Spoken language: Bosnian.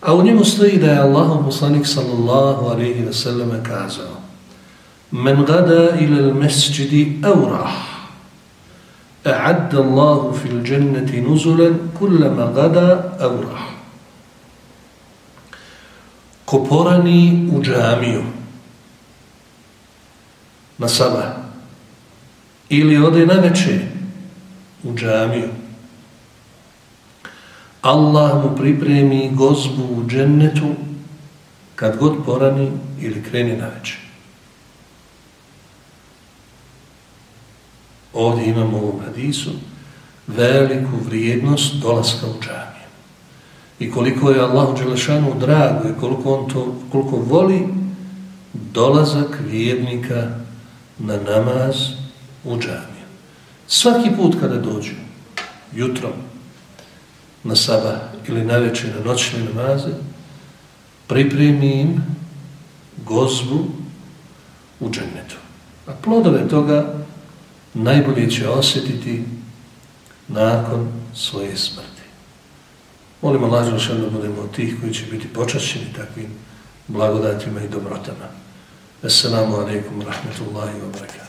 A u njemu stoji da je Allah poslanik sallallahu alaihi wa sallam kazao Men gada ila l-mesđidi aurah a'adda Allahu fil dženneti nuzulan kullama gada aurah ko porani u džamiju na sabah ili ode na večer u džamiju Allah mu pripremi gozbu u džennetu kad god porani ili kreni na večer. Ovdje imamo u ovom hadisu veliku vrijednost dolaska u džamiju i koliko je Allahu Đelešanu drago i koliko on to koliko voli dolazak vjernika na namaz u džamiju. Svaki put kada dođu, jutrom, na sabah ili na večer, na noćne namaze, pripremi im gozbu u džennetu. A plodove toga najbolje će osjetiti nakon svoje smrti. Molim Allah Želšan da budemo od tih koji će biti počašćeni takvim blagodatima i dobrotama. Assalamu alaikum wa rahmatullahi wa barakatuh.